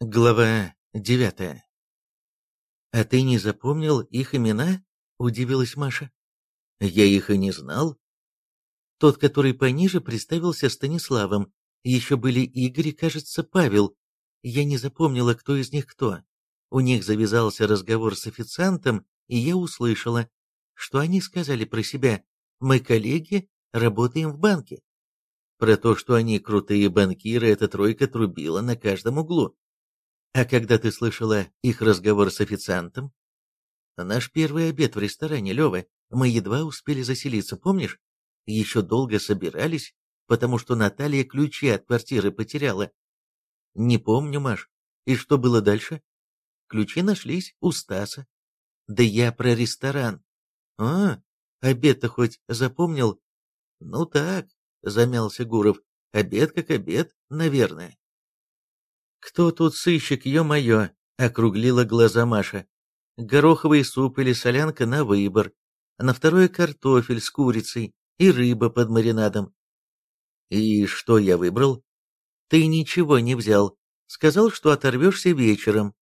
Глава девятая. «А ты не запомнил их имена?» — удивилась Маша. «Я их и не знал». Тот, который пониже, представился Станиславом. Еще были Игорь и, кажется, Павел. Я не запомнила, кто из них кто. У них завязался разговор с официантом, и я услышала, что они сказали про себя «Мы коллеги, работаем в банке». Про то, что они крутые банкиры, эта тройка трубила на каждом углу. А когда ты слышала их разговор с официантом? Наш первый обед в ресторане, Лева, мы едва успели заселиться, помнишь? Еще долго собирались, потому что Наталья ключи от квартиры потеряла. Не помню, Маш. И что было дальше? Ключи нашлись у Стаса. Да я про ресторан. А, обед-то хоть запомнил? Ну так, замялся Гуров. Обед как обед, наверное. «Кто тут сыщик, ё-моё?» — округлила глаза Маша. «Гороховый суп или солянка на выбор. На второе картофель с курицей и рыба под маринадом». «И что я выбрал?» «Ты ничего не взял. Сказал, что оторвешься вечером».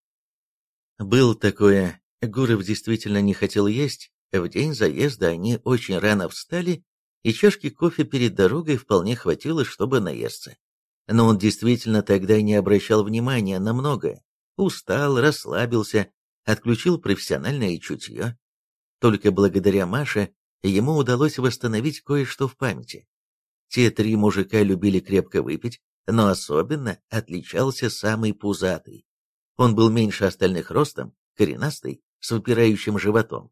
Был такое. Гуров действительно не хотел есть. В день заезда они очень рано встали, и чашки кофе перед дорогой вполне хватило, чтобы наесться. Но он действительно тогда не обращал внимания на многое. Устал, расслабился, отключил профессиональное чутье. Только благодаря Маше ему удалось восстановить кое-что в памяти. Те три мужика любили крепко выпить, но особенно отличался самый пузатый. Он был меньше остальных ростом, коренастый, с выпирающим животом.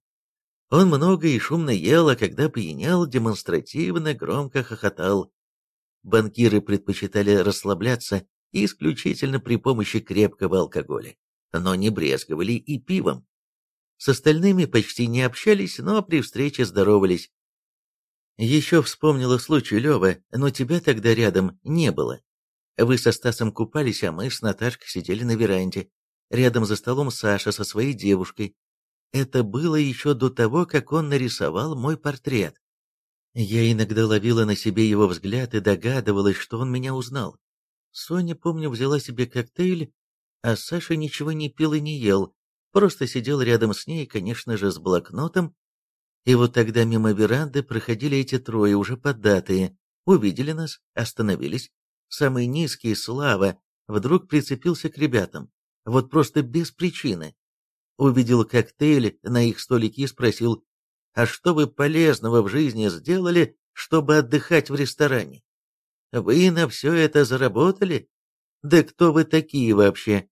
Он много и шумно ел, а когда пьянел, демонстративно громко хохотал, банкиры предпочитали расслабляться исключительно при помощи крепкого алкоголя, но не брезговали и пивом. С остальными почти не общались, но при встрече здоровались. Еще вспомнила случай Лева, но тебя тогда рядом не было. Вы со Стасом купались, а мы с Наташкой сидели на веранде. Рядом за столом Саша со своей девушкой. Это было еще до того, как он нарисовал мой портрет. Я иногда ловила на себе его взгляд и догадывалась, что он меня узнал. Соня, помню, взяла себе коктейль, а Саша ничего не пил и не ел, просто сидел рядом с ней, конечно же, с блокнотом. И вот тогда мимо веранды проходили эти трое, уже поддатые, увидели нас, остановились. Самый низкий, Слава, вдруг прицепился к ребятам, вот просто без причины. Увидел коктейль на их столике и спросил, а что вы полезного в жизни сделали, чтобы отдыхать в ресторане? Вы на все это заработали? Да кто вы такие вообще?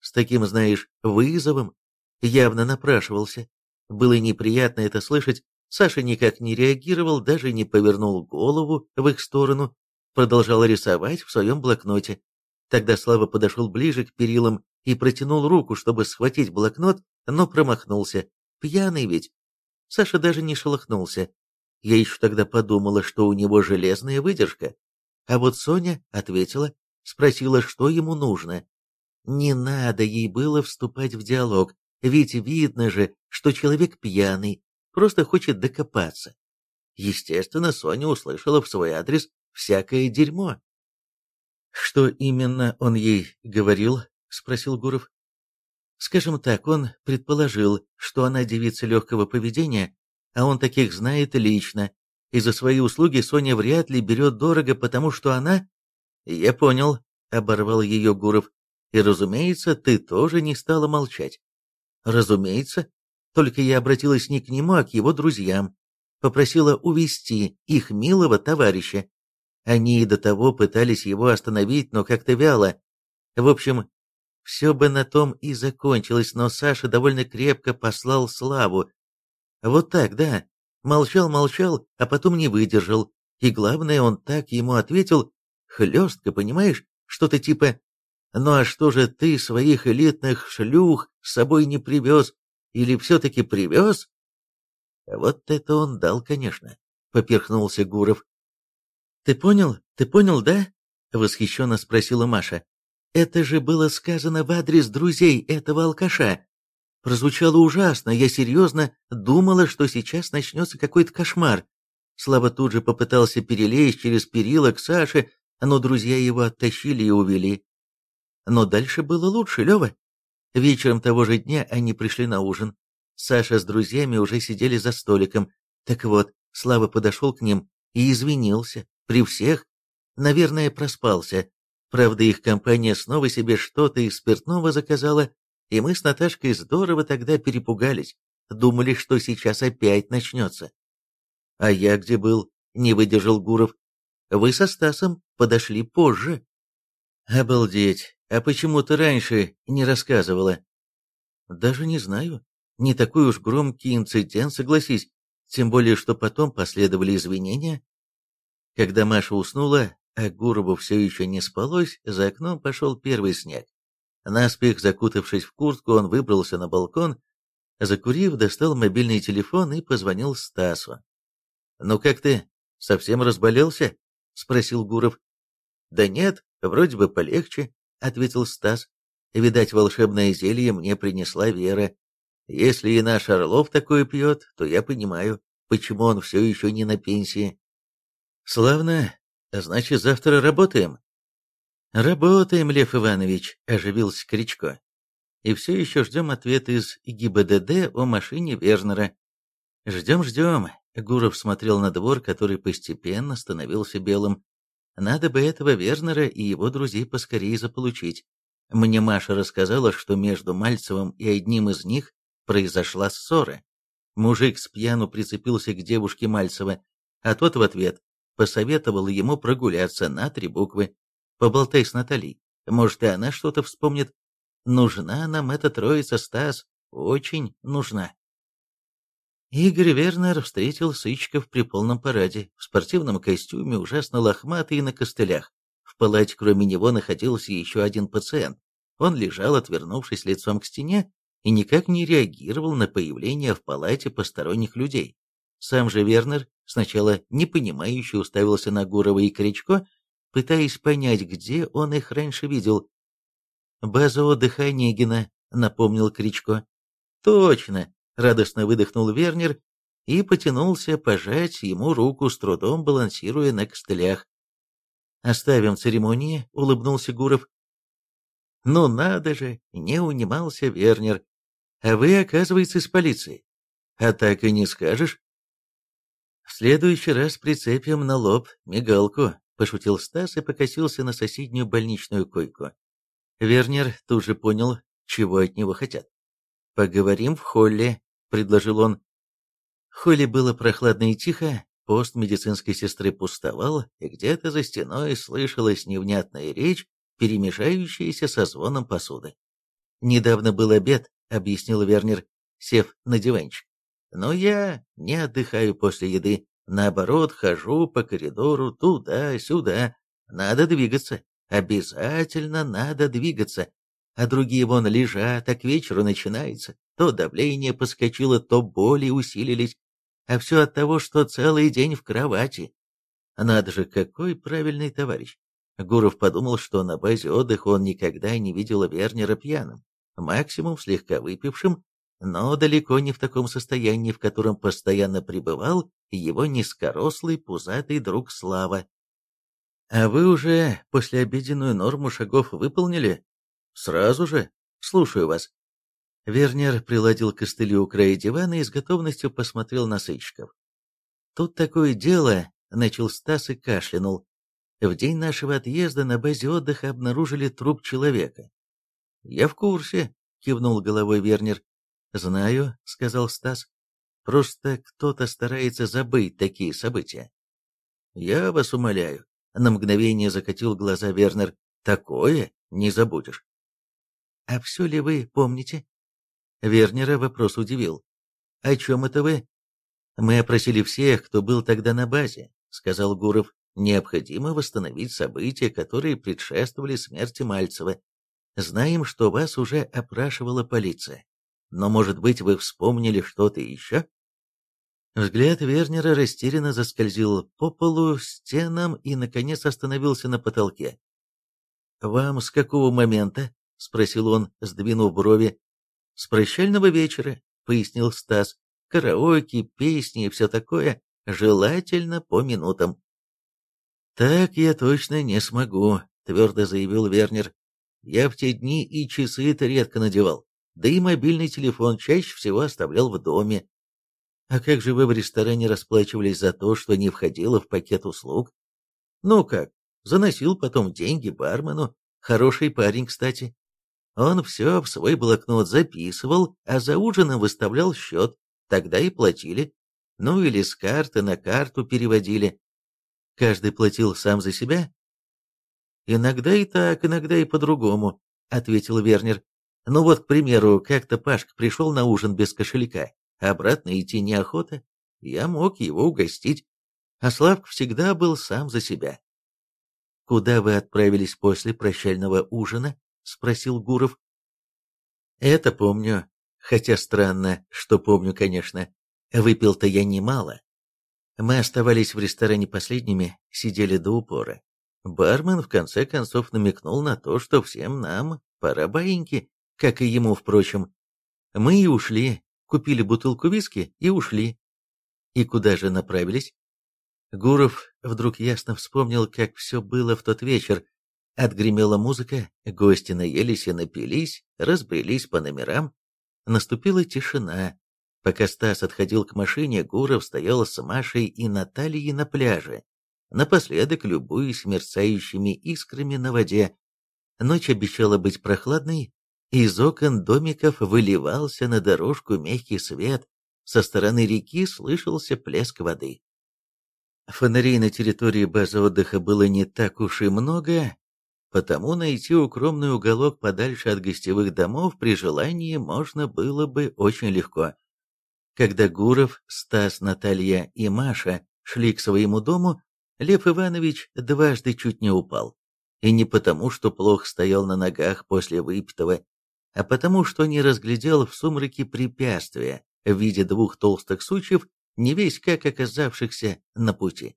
С таким, знаешь, вызовом явно напрашивался. Было неприятно это слышать, Саша никак не реагировал, даже не повернул голову в их сторону, продолжал рисовать в своем блокноте. Тогда Слава подошел ближе к перилам и протянул руку, чтобы схватить блокнот, но промахнулся. Пьяный ведь. Саша даже не шелохнулся. Я еще тогда подумала, что у него железная выдержка. А вот Соня ответила, спросила, что ему нужно. Не надо ей было вступать в диалог, ведь видно же, что человек пьяный, просто хочет докопаться. Естественно, Соня услышала в свой адрес всякое дерьмо. «Что именно он ей говорил?» — спросил Гуров. Скажем так, он предположил, что она девица легкого поведения, а он таких знает лично, и за свои услуги Соня вряд ли берет дорого, потому что она... Я понял, оборвал ее Гуров. И, разумеется, ты тоже не стала молчать. Разумеется, только я обратилась не к нему, а к его друзьям. Попросила увести их милого товарища. Они и до того пытались его остановить, но как-то вяло. В общем, все бы на том и закончилось, но Саша довольно крепко послал Славу. Вот так, да. Молчал-молчал, а потом не выдержал. И главное, он так ему ответил, хлестко, понимаешь, что-то типа «Ну а что же ты своих элитных шлюх с собой не привез? Или все-таки привез?» Вот это он дал, конечно, поперхнулся Гуров. «Ты понял? Ты понял, да?» — восхищенно спросила Маша. Это же было сказано в адрес друзей этого алкаша. Прозвучало ужасно, я серьезно думала, что сейчас начнется какой-то кошмар. Слава тут же попытался перелезть через перила к Саше, но друзья его оттащили и увели. Но дальше было лучше, Лева. Вечером того же дня они пришли на ужин. Саша с друзьями уже сидели за столиком. Так вот, Слава подошел к ним и извинился. При всех. Наверное, проспался. Правда, их компания снова себе что-то из спиртного заказала, и мы с Наташкой здорово тогда перепугались. Думали, что сейчас опять начнется. А я где был? Не выдержал Гуров. Вы со Стасом подошли позже. Обалдеть. А почему ты раньше не рассказывала? Даже не знаю. Не такой уж громкий инцидент, согласись. Тем более, что потом последовали извинения. Когда Маша уснула, а Гурову все еще не спалось, за окном пошел первый снег. Наспех закутавшись в куртку, он выбрался на балкон, закурив, достал мобильный телефон и позвонил Стасу. «Ну как ты, совсем разболелся?» — спросил Гуров. «Да нет, вроде бы полегче», — ответил Стас. «Видать, волшебное зелье мне принесла Вера. Если и наш Орлов такое пьет, то я понимаю, почему он все еще не на пенсии». «Славно. Значит, завтра работаем?» «Работаем, Лев Иванович», — оживился Кричко. «И все еще ждем ответ из ГИБДД о машине Вернера». «Ждем-ждем», — Гуров смотрел на двор, который постепенно становился белым. «Надо бы этого Вернера и его друзей поскорее заполучить. Мне Маша рассказала, что между Мальцевым и одним из них произошла ссора. Мужик с пьяну прицепился к девушке Мальцева, а тот в ответ посоветовал ему прогуляться на три буквы. Поболтай с Натальей. Может, и она что-то вспомнит. Нужна нам эта троица, Стас. Очень нужна. Игорь Вернер встретил сычков при полном параде, в спортивном костюме, ужасно лохматый и на костылях. В палате кроме него находился еще один пациент. Он лежал, отвернувшись лицом к стене, и никак не реагировал на появление в палате посторонних людей. Сам же Вернер сначала непонимающе уставился на Гурова и Кричко, пытаясь понять, где он их раньше видел. «База отдыха Онегина», — напомнил Кричко. «Точно!» — радостно выдохнул Вернер и потянулся пожать ему руку, с трудом балансируя на костылях. «Оставим церемонии», — улыбнулся Гуров. «Ну надо же!» — не унимался Вернер. «А вы, оказывается, из полиции. А так и не скажешь». «В следующий раз прицепим на лоб мигалку», пошутил Стас и покосился на соседнюю больничную койку. Вернер тут же понял, чего от него хотят. «Поговорим в холле», — предложил он. Холле было прохладно и тихо, пост медицинской сестры пустовал, и где-то за стеной слышалась невнятная речь, перемешающаяся со звоном посуды. «Недавно был обед», — объяснил Вернер, сев на диванчик. «Но я не отдыхаю после еды. Наоборот, хожу по коридору туда-сюда. Надо двигаться. Обязательно надо двигаться. А другие вон лежат, а к вечеру начинается. То давление подскочило, то боли усилились. А все от того, что целый день в кровати. Надо же, какой правильный товарищ. Гуров подумал, что на базе отдыха он никогда не видел Вернера пьяным, максимум слегка выпившим, но далеко не в таком состоянии, в котором постоянно пребывал его низкорослый пузатый друг Слава. «А вы уже послеобеденную норму шагов выполнили?» «Сразу же. Слушаю вас». Вернер приладил костыли у края дивана и с готовностью посмотрел на сыщиков. «Тут такое дело», — начал Стас и кашлянул. «В день нашего отъезда на базе отдыха обнаружили труп человека». «Я в курсе», — кивнул головой Вернер. «Знаю», — сказал Стас. «Просто кто-то старается забыть такие события». «Я вас умоляю», — на мгновение закатил глаза Вернер. «Такое не забудешь». «А все ли вы помните?» Вернера вопрос удивил. «О чем это вы?» «Мы опросили всех, кто был тогда на базе», — сказал Гуров. «Необходимо восстановить события, которые предшествовали смерти Мальцева. Знаем, что вас уже опрашивала полиция. Но, может быть, вы вспомнили что-то еще?» Взгляд Вернера растерянно заскользил по полу, стенам и, наконец, остановился на потолке. «Вам с какого момента?» — спросил он, сдвинув брови. «С прощального вечера», — пояснил Стас. «Караоке, песни и все такое, желательно по минутам». «Так я точно не смогу», — твердо заявил Вернер. Я в те дни и часы-то редко надевал, да и мобильный телефон чаще всего оставлял в доме. А как же вы в ресторане расплачивались за то, что не входило в пакет услуг? Ну как, заносил потом деньги бармену, хороший парень, кстати. Он все в свой блокнот записывал, а за ужином выставлял счет, тогда и платили. Ну или с карты на карту переводили. Каждый платил сам за себя? Иногда и так, иногда и по-другому, ответил Вернер. Ну вот, к примеру, как-то Пашка пришел на ужин без кошелька, обратно идти неохота, я мог его угостить, а Славка всегда был сам за себя. «Куда вы отправились после прощального ужина?» — спросил Гуров. «Это помню, хотя странно, что помню, конечно. Выпил-то я немало. Мы оставались в ресторане последними, сидели до упора. Бармен в конце концов намекнул на то, что всем нам пора баиньки, как и ему, впрочем. Мы и ушли, купили бутылку виски и ушли. И куда же направились? Гуров вдруг ясно вспомнил, как все было в тот вечер. Отгремела музыка, гости наелись и напились, разбрелись по номерам. Наступила тишина, Пока Стас отходил к машине, Гуров стоял с Машей и Натальей на пляже, напоследок любуясь мерцающими искрами на воде. Ночь обещала быть прохладной, из окон домиков выливался на дорожку мягкий свет, со стороны реки слышался плеск воды. Фонарей на территории базы отдыха было не так уж и много, потому найти укромный уголок подальше от гостевых домов при желании можно было бы очень легко. Когда Гуров, Стас, Наталья и Маша шли к своему дому, Лев Иванович дважды чуть не упал. И не потому, что плохо стоял на ногах после выпитого, а потому, что не разглядел в сумраке препятствия в виде двух толстых сучьев, не весь как оказавшихся на пути.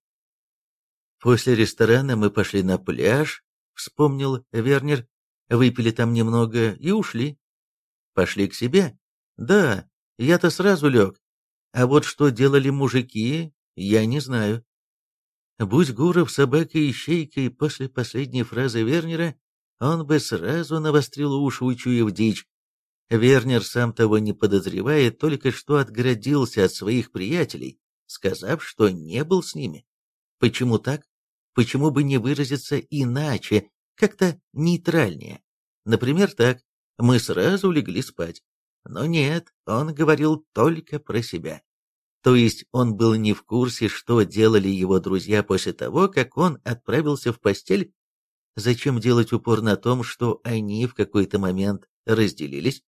После ресторана мы пошли на пляж, вспомнил Вернер, выпили там немного и ушли. Пошли к себе? Да, я-то сразу лег. А вот что делали мужики, я не знаю. Будь Гуров собакой-ищейкой после последней фразы Вернера, он бы сразу навострил уши, учуяв дичь. Вернер, сам того не подозревая, только что отгородился от своих приятелей, сказав, что не был с ними. Почему так? Почему бы не выразиться иначе, как-то нейтральнее? Например, так. Мы сразу легли спать. Но нет, он говорил только про себя. То есть он был не в курсе, что делали его друзья после того, как он отправился в постель. Зачем делать упор на том, что они в какой-то момент разделились?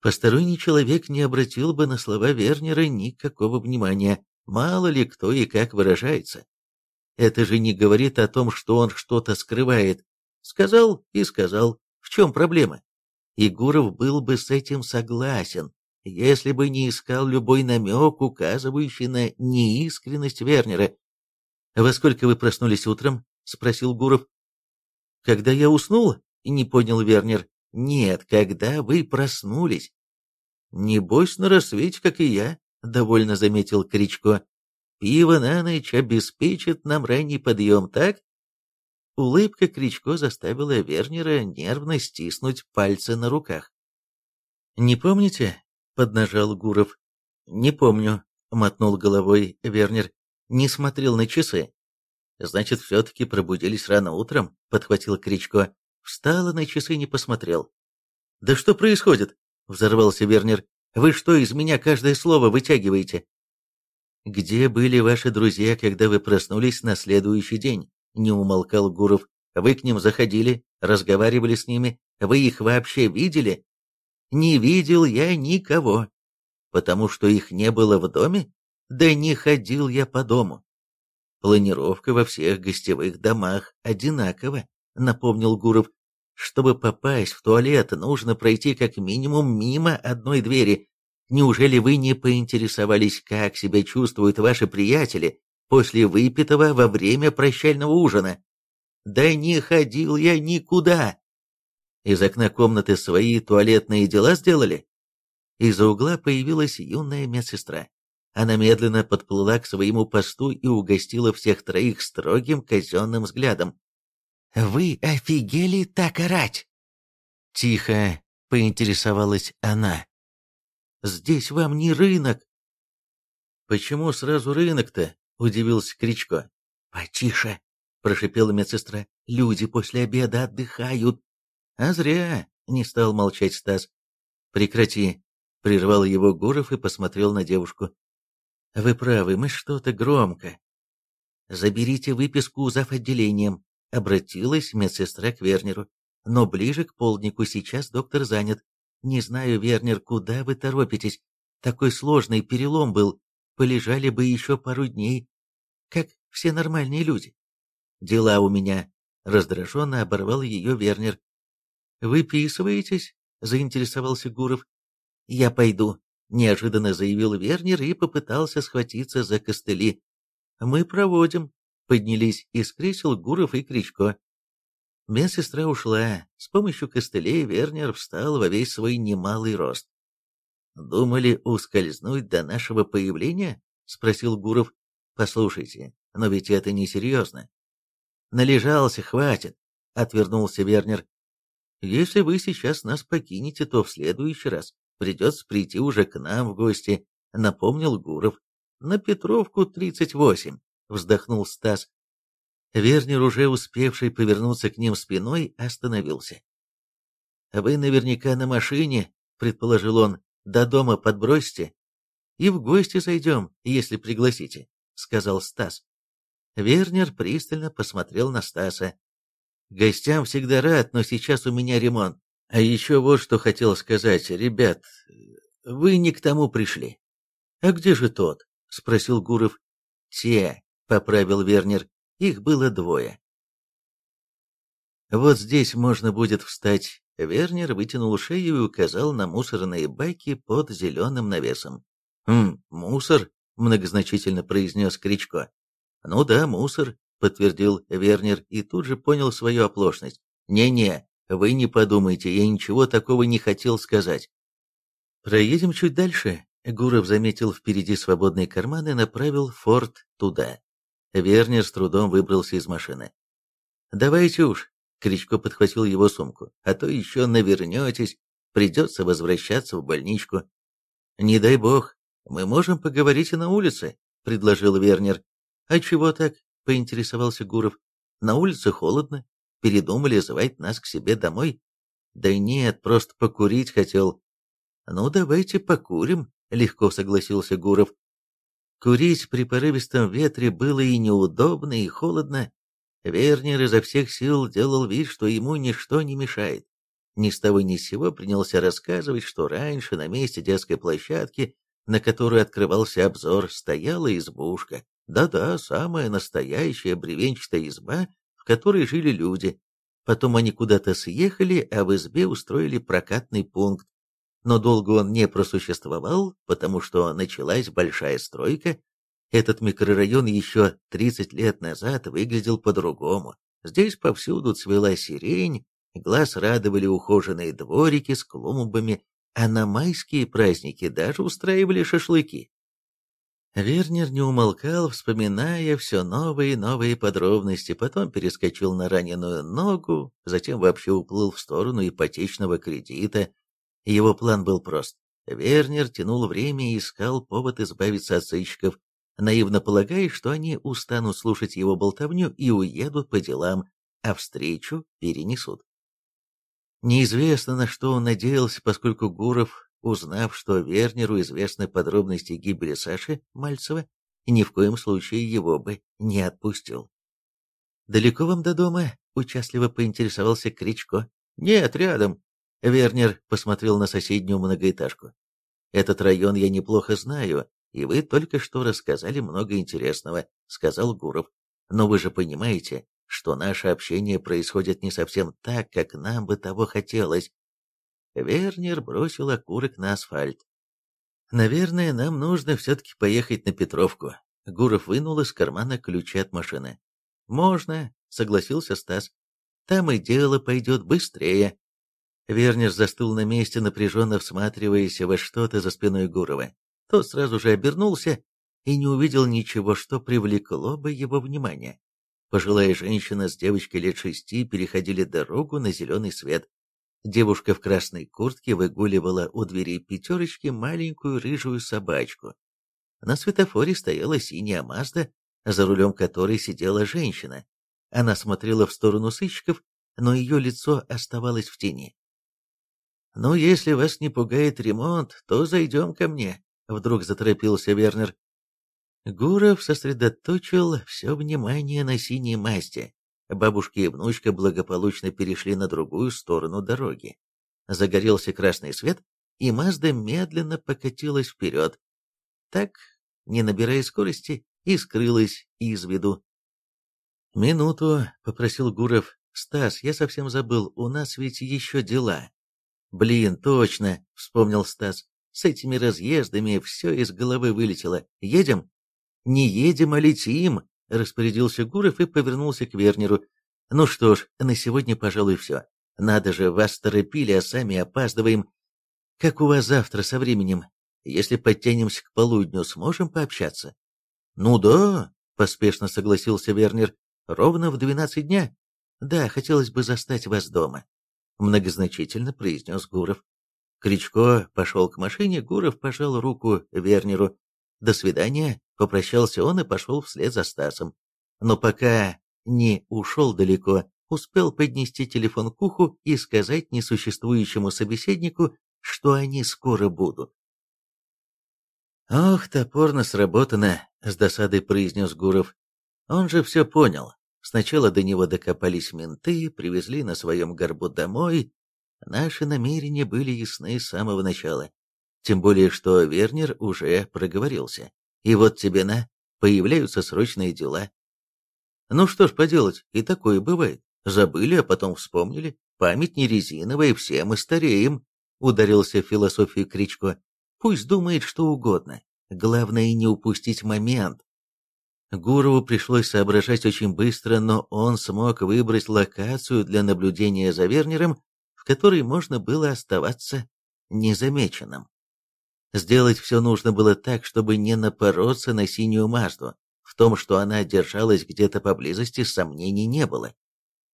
Посторонний человек не обратил бы на слова Вернера никакого внимания, мало ли кто и как выражается. Это же не говорит о том, что он что-то скрывает. Сказал и сказал. В чем проблема? и Гуров был бы с этим согласен, если бы не искал любой намек, указывающий на неискренность Вернера. «Во сколько вы проснулись утром?» — спросил Гуров. «Когда я уснул?» — не понял Вернер. «Нет, когда вы проснулись». «Небось, на рассвете, как и я», — довольно заметил Кричко. «Пиво на ночь обеспечит нам ранний подъем, так?» Улыбка Кричко заставила Вернера нервно стиснуть пальцы на руках. «Не помните?» — поднажал Гуров. «Не помню», — мотнул головой Вернер. «Не смотрел на часы». «Значит, все-таки пробудились рано утром?» — подхватил Кричко. Встал на часы не посмотрел. «Да что происходит?» — взорвался Вернер. «Вы что, из меня каждое слово вытягиваете?» «Где были ваши друзья, когда вы проснулись на следующий день?» не умолкал Гуров. «Вы к ним заходили, разговаривали с ними, вы их вообще видели?» «Не видел я никого. Потому что их не было в доме? Да не ходил я по дому. Планировка во всех гостевых домах одинакова», — напомнил Гуров. «Чтобы попасть в туалет, нужно пройти как минимум мимо одной двери. Неужели вы не поинтересовались, как себя чувствуют ваши приятели, после выпитого во время прощального ужина. Да не ходил я никуда. Из окна комнаты свои туалетные дела сделали? Из-за угла появилась юная медсестра. Она медленно подплыла к своему посту и угостила всех троих строгим казенным взглядом. «Вы офигели так орать!» Тихо поинтересовалась она. «Здесь вам не рынок!» «Почему сразу рынок-то?» — удивился Кричко. «Потише!» — прошипела медсестра. «Люди после обеда отдыхают». «А зря!» — не стал молчать Стас. «Прекрати!» — прервал его Гуров и посмотрел на девушку. «Вы правы, мы что-то громко». «Заберите выписку зав. отделением», — обратилась медсестра к Вернеру. «Но ближе к полднику сейчас доктор занят. Не знаю, Вернер, куда вы торопитесь. Такой сложный перелом был. Полежали бы еще пару дней, как все нормальные люди. Дела у меня. Раздраженно оборвал ее Вернер. «Выписываетесь?» — заинтересовался Гуров. «Я пойду», — неожиданно заявил Вернер и попытался схватиться за костыли. «Мы проводим», — поднялись из кресел Гуров и Кричко. Медсестра ушла. С помощью костылей Вернер встал во весь свой немалый рост. «Думали ускользнуть до нашего появления?» — спросил Гуров. «Послушайте, но ведь это несерьезно». «Належался, хватит», — отвернулся Вернер. «Если вы сейчас нас покинете, то в следующий раз придется прийти уже к нам в гости», — напомнил Гуров. «На Петровку, 38», — вздохнул Стас. Вернер, уже успевший повернуться к ним спиной, остановился. «Вы наверняка на машине», — предположил он, — «до дома подбросьте. И в гости зайдем, если пригласите», — сказал Стас. Вернер пристально посмотрел на Стаса. «Гостям всегда рад, но сейчас у меня ремонт. А еще вот что хотел сказать. Ребят, вы не к тому пришли». «А где же тот?» — спросил Гуров. «Те», — поправил Вернер. Их было двое. Вот здесь можно будет встать. Вернер вытянул шею и указал на мусорные баки под зеленым навесом. «Хм, мусор?» — многозначительно произнес Кричко. «Ну да, мусор», — подтвердил Вернер и тут же понял свою оплошность. «Не-не, вы не подумайте, я ничего такого не хотел сказать». «Проедем чуть дальше», — Гуров заметил впереди свободный карман и направил форт туда. Вернер с трудом выбрался из машины. «Давайте уж», — Кричко подхватил его сумку, «а то еще навернетесь, придется возвращаться в больничку». «Не дай бог, мы можем поговорить и на улице», — предложил Вернер. «А чего так?» — поинтересовался Гуров. «На улице холодно. Передумали звать нас к себе домой?» «Да нет, просто покурить хотел». «Ну, давайте покурим», — легко согласился Гуров. Курить при порывистом ветре было и неудобно, и холодно. Вернер изо всех сил делал вид, что ему ничто не мешает. Ни с того ни с сего принялся рассказывать, что раньше на месте детской площадки, на которую открывался обзор, стояла избушка. Да-да, самая настоящая бревенчатая изба, которой жили люди. Потом они куда-то съехали, а в избе устроили прокатный пункт, но долго он не просуществовал, потому что началась большая стройка. Этот микрорайон еще 30 лет назад выглядел по-другому. Здесь повсюду цвела сирень, глаз радовали ухоженные дворики с клумбами, а на майские праздники даже устраивали шашлыки. Вернер не умолкал, вспоминая все новые и новые подробности, потом перескочил на раненую ногу, затем вообще уплыл в сторону ипотечного кредита, его план был прост. Вернер тянул время и искал повод избавиться от сыщиков, наивно полагая, что они устанут слушать его болтовню и уедут по делам, а встречу перенесут. Неизвестно, на что он надеялся, поскольку Гуров, узнав, что Вернеру известны подробности гибели Саши Мальцева, ни в коем случае его бы не отпустил. «Далеко вам до дома?» — участливо поинтересовался Кричко. «Нет, рядом», Вернер посмотрел на соседнюю многоэтажку. «Этот район я неплохо знаю, и вы только что рассказали много интересного», — сказал Гуров. «Но вы же понимаете, что наше общение происходит не совсем так, как нам бы того хотелось». Вернер бросил окурок на асфальт. «Наверное, нам нужно все-таки поехать на Петровку». Гуров вынул из кармана ключи от машины. «Можно», — согласился Стас. «Там и дело пойдет быстрее». Вернер застыл на месте, напряженно всматриваясь во что-то за спиной Гурова. Тот сразу же обернулся и не увидел ничего, что привлекло бы его внимание. Пожилая женщина с девочкой лет шести переходили дорогу на зеленый свет. Девушка в красной куртке выгуливала у дверей пятерочки маленькую рыжую собачку. На светофоре стояла синяя Мазда, за рулем которой сидела женщина. Она смотрела в сторону сыщиков, но ее лицо оставалось в тени. «Ну, если вас не пугает ремонт, то зайдем ко мне», — вдруг заторопился Вернер. Гуров сосредоточил все внимание на синей масти. Бабушка и внучка благополучно перешли на другую сторону дороги. Загорелся красный свет, и Мазда медленно покатилась вперед. Так, не набирая скорости, и скрылась из виду. «Минуту», — попросил Гуров. «Стас, я совсем забыл, у нас ведь еще дела». «Блин, точно», — вспомнил Стас. «С этими разъездами все из головы вылетело. Едем?» «Не едем, а летим», — распорядился Гуров и повернулся к Вернеру. «Ну что ж, на сегодня, пожалуй, все. Надо же, вас торопили, а сами опаздываем. Как у вас завтра со временем? Если подтянемся к полудню, сможем пообщаться?» «Ну да», — поспешно согласился Вернер. «Ровно в двенадцать дня. Да, хотелось бы застать вас дома», — многозначительно произнес Гуров. Кричко пошел к машине, Гуров пожал руку Вернеру. «До свидания», — попрощался он и пошел вслед за Стасом. Но пока не ушел далеко, успел поднести телефон к уху и сказать несуществующему собеседнику, что они скоро будут. «Ох, топорно сработано», — с досадой произнес Гуров. «Он же все понял. Сначала до него докопались менты, привезли на своем горбу домой. Наши намерения были ясны с самого начала. Тем более, что Вернер уже проговорился. И вот тебе на, появляются срочные дела. Ну что ж поделать, и такое бывает. Забыли, а потом вспомнили. Память не резиновая, все мы стареем, ударился в философию Кричко. Пусть думает что угодно. Главное не упустить момент. Гурову пришлось соображать очень быстро, но он смог выбрать локацию для наблюдения за Вернером, в которой можно было оставаться незамеченным. Сделать все нужно было так, чтобы не напороться на синюю Мазду. В том, что она держалась где-то поблизости, сомнений не было.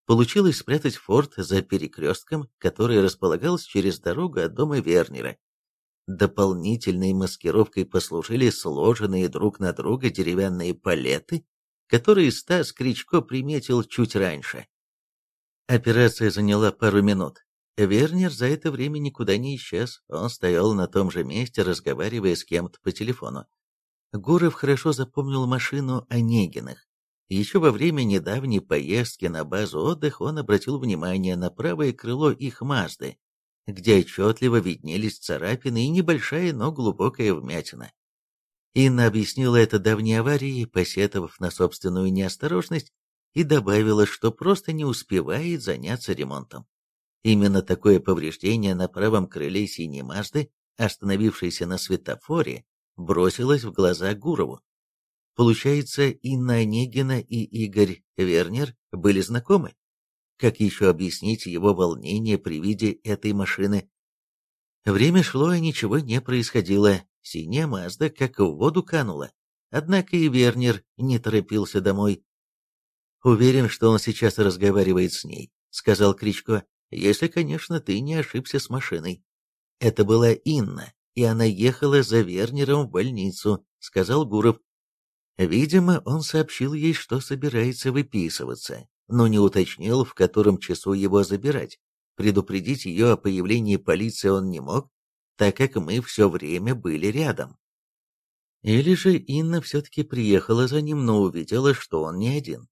Получилось спрятать форт за перекрестком, который располагался через дорогу от дома Вернера. Дополнительной маскировкой послужили сложенные друг на друга деревянные палеты, которые Стас Кричко приметил чуть раньше. Операция заняла пару минут. Вернер за это время никуда не исчез, он стоял на том же месте, разговаривая с кем-то по телефону. Гуров хорошо запомнил машину Онегиных. Еще во время недавней поездки на базу отдыха он обратил внимание на правое крыло их Мазды, где отчетливо виднелись царапины и небольшая, но глубокая вмятина. Инна объяснила это давней аварией, посетовав на собственную неосторожность, и добавила, что просто не успевает заняться ремонтом. Именно такое повреждение на правом крыле синей Мазды, остановившейся на светофоре, бросилось в глаза Гурову. Получается, Инна Онегина и Игорь Вернер были знакомы? Как еще объяснить его волнение при виде этой машины? Время шло, и ничего не происходило. Синяя Мазда как в воду канула. Однако и Вернер не торопился домой. «Уверен, что он сейчас разговаривает с ней», — сказал Кричко, «если, конечно, ты не ошибся с машиной». Это была Инна, и она ехала за Вернером в больницу, — сказал Гуров. Видимо, он сообщил ей, что собирается выписываться но не уточнил, в котором часу его забирать. Предупредить ее о появлении полиции он не мог, так как мы все время были рядом. Или же Инна все-таки приехала за ним, но увидела, что он не один.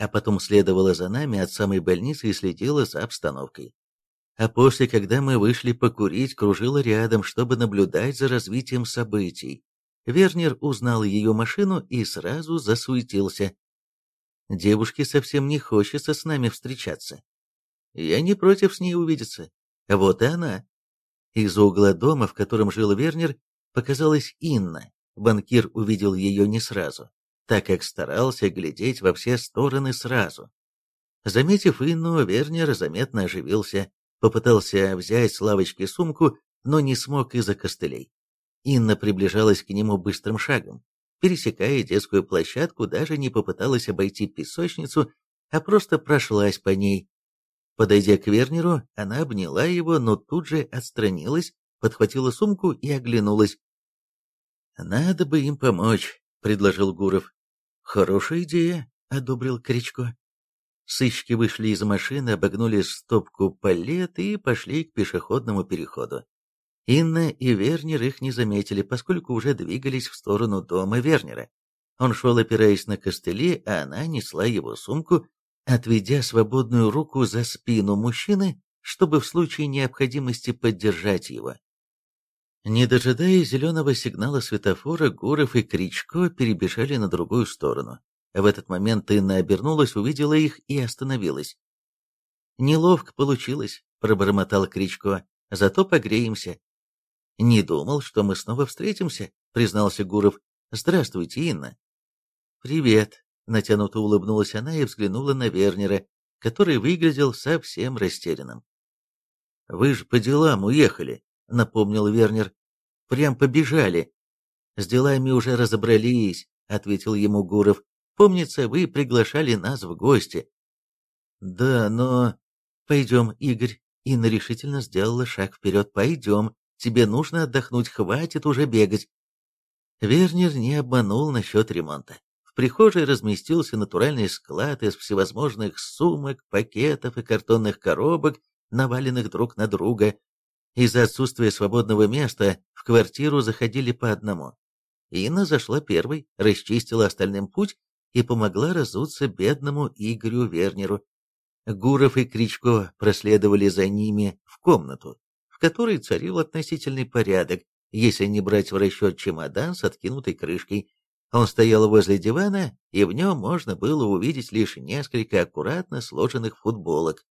А потом следовала за нами от самой больницы и следила за обстановкой. А после, когда мы вышли покурить, кружила рядом, чтобы наблюдать за развитием событий. Вернер узнал ее машину и сразу засуетился. Девушке совсем не хочется с нами встречаться. Я не против с ней увидеться. Вот и она. Из угла дома, в котором жил Вернер, показалась Инна. Банкир увидел ее не сразу, так как старался глядеть во все стороны сразу. Заметив Инну, Вернер заметно оживился, попытался взять с лавочки сумку, но не смог из-за костылей. Инна приближалась к нему быстрым шагом пересекая детскую площадку, даже не попыталась обойти песочницу, а просто прошлась по ней. Подойдя к Вернеру, она обняла его, но тут же отстранилась, подхватила сумку и оглянулась. «Надо бы им помочь», — предложил Гуров. «Хорошая идея», — одобрил Кричко. Сыщики вышли из машины, обогнули стопку палет и пошли к пешеходному переходу. Инна и Вернер их не заметили, поскольку уже двигались в сторону дома Вернера. Он шел, опираясь на костыли, а она несла его сумку, отведя свободную руку за спину мужчины, чтобы в случае необходимости поддержать его. Не дожидая зеленого сигнала светофора, Гуров и Кричко перебежали на другую сторону. В этот момент Инна обернулась, увидела их и остановилась. «Неловко получилось», — пробормотал Кричко, — «зато погреемся». «Не думал, что мы снова встретимся», — признался Гуров. «Здравствуйте, Инна». «Привет», — натянуто улыбнулась она и взглянула на Вернера, который выглядел совсем растерянным. «Вы же по делам уехали», — напомнил Вернер. «Прям побежали». «С делами уже разобрались», — ответил ему Гуров. «Помнится, вы приглашали нас в гости». «Да, но...» «Пойдем, Игорь». Инна решительно сделала шаг вперед. «Пойдем. Тебе нужно отдохнуть, хватит уже бегать». Вернер не обманул насчет ремонта. В прихожей разместился натуральный склад из всевозможных сумок, пакетов и картонных коробок, наваленных друг на друга. Из-за отсутствия свободного места в квартиру заходили по одному. Инна зашла первой, расчистила остальным путь и помогла разуться бедному Игорю Вернеру. Гуров и Кричко проследовали за ними в комнату, в которой царил относительный порядок, если не брать в расчет чемодан с откинутой крышкой. Он стоял возле дивана, и в нем можно было увидеть лишь несколько аккуратно сложенных футболок.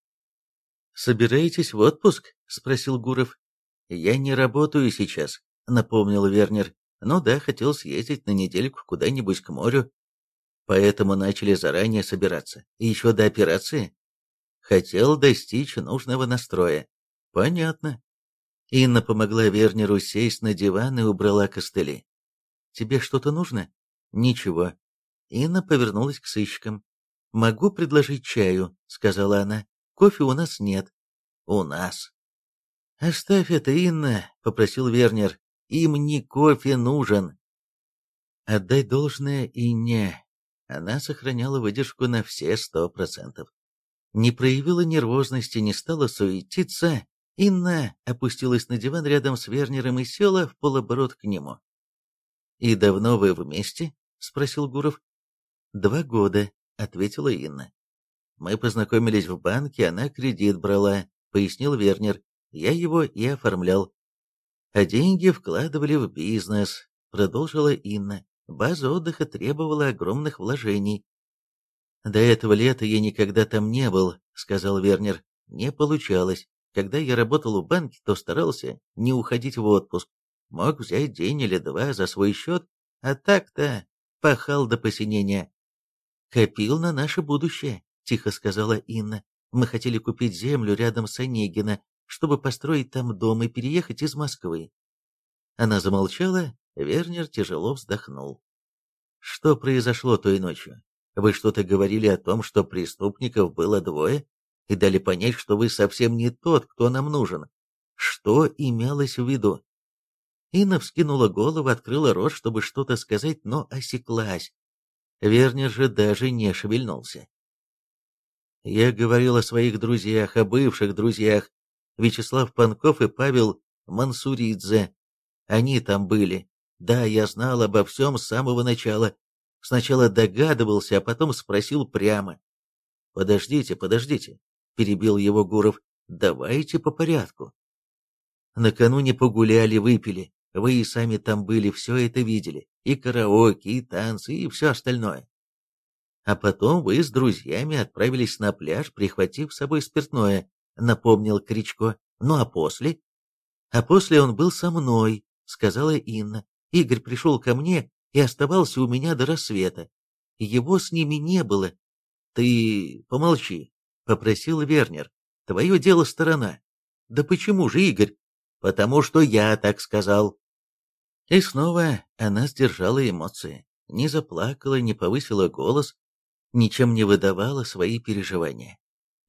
«Собираетесь в отпуск?» — спросил Гуров. «Я не работаю сейчас», — напомнил Вернер. «Ну да, хотел съездить на недельку куда-нибудь к морю. Поэтому начали заранее собираться. Еще до операции. Хотел достичь нужного настроя. Понятно. Инна помогла Вернеру сесть на диван и убрала костыли. «Тебе что-то нужно?» «Ничего». Инна повернулась к сыщикам. «Могу предложить чаю», — сказала она. «Кофе у нас нет». «У нас». «Оставь это, Инна», — попросил Вернер. «Им не кофе нужен». Отдай должное и не. Она сохраняла выдержку на все сто процентов. Не проявила нервозности, не стала суетиться. Инна опустилась на диван рядом с Вернером и села в полоборот к нему. «И давно вы вместе?» — спросил Гуров. «Два года», — ответила Инна. «Мы познакомились в банке, она кредит брала», — пояснил Вернер. «Я его и оформлял». «А деньги вкладывали в бизнес», — продолжила Инна. «База отдыха требовала огромных вложений». «До этого лета я никогда там не был», — сказал Вернер. «Не получалось. Когда я работал в банке, то старался не уходить в отпуск. Мог взять день или два за свой счет, а так-то пахал до посинения. «Копил на наше будущее», — тихо сказала Инна. «Мы хотели купить землю рядом с Онегино, чтобы построить там дом и переехать из Москвы». Она замолчала, Вернер тяжело вздохнул. «Что произошло той ночью? Вы что-то говорили о том, что преступников было двое, и дали понять, что вы совсем не тот, кто нам нужен. Что имелось в виду?» Инна вскинула голову, открыла рот, чтобы что-то сказать, но осеклась. Вернер же даже не шевельнулся. Я говорил о своих друзьях, о бывших друзьях. Вячеслав Панков и Павел Мансуридзе. Они там были. Да, я знал обо всем с самого начала. Сначала догадывался, а потом спросил прямо. «Подождите, подождите», — перебил его Гуров. «Давайте по порядку». Накануне погуляли, выпили. Вы и сами там были, все это видели. И караоке, и танцы, и все остальное. А потом вы с друзьями отправились на пляж, прихватив с собой спиртное, напомнил Кричко. Ну а после? А после он был со мной, сказала Инна. Игорь пришел ко мне и оставался у меня до рассвета. Его с ними не было. Ты помолчи, попросил Вернер. Твое дело сторона. Да почему же, Игорь? потому что я так сказал». И снова она сдержала эмоции, не заплакала, не повысила голос, ничем не выдавала свои переживания.